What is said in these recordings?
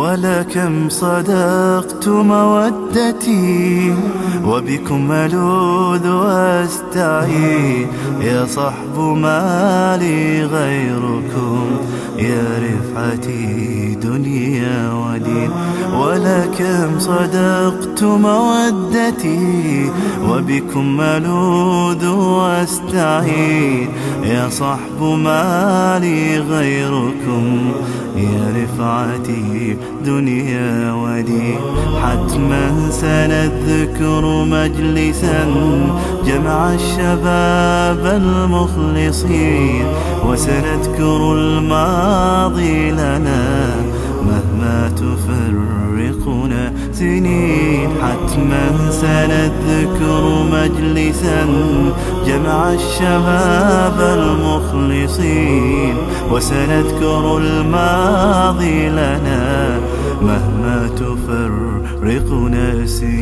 ولكم صدقت مودتي وبكم ألوذ واستعين يا صحب ما لي غيركم يا رفعتي دنيا ودين. ولكم صدقت مودتي وبكم ألوذ وأستعين. يا صحب ما لي غيركم يا رفعتي دنيا ودين حتما سنذكر مجلسا جمع الشباب المخلصين. وسنذكر الماضي لنا. مهما تفرقنا سنين حتما سنذكر مجلسا جمع الشباب المخلصين وسنذكر الماضي لنا مهما تفرقنا سنين.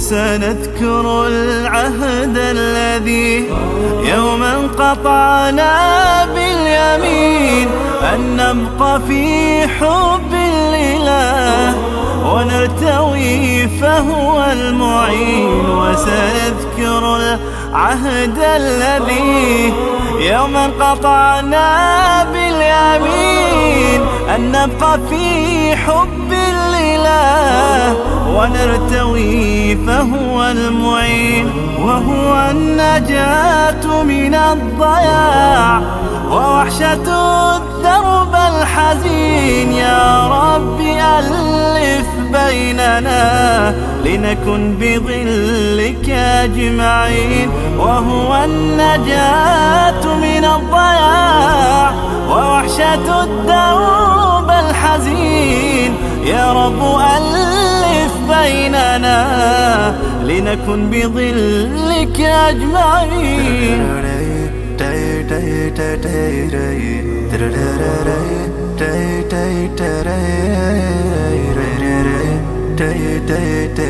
وسنذكر العهد الذي يوما قطعنا باليمين أن نبقى في حب الإله ونرتوي فهو المعين وسنذكر العهد الذي يوما قطعنا باليمين أن نبقى في حب الإله ونرتوي فهو المعين وهو النجاة من الضياع ووحشة الدرب الحزين. يا رب لنكن بظلك أجمعين وهو النجاة من الضياع ووحشة الدرب الحزين. يا رب ألف بيننا لنكن بظلك أجمعين.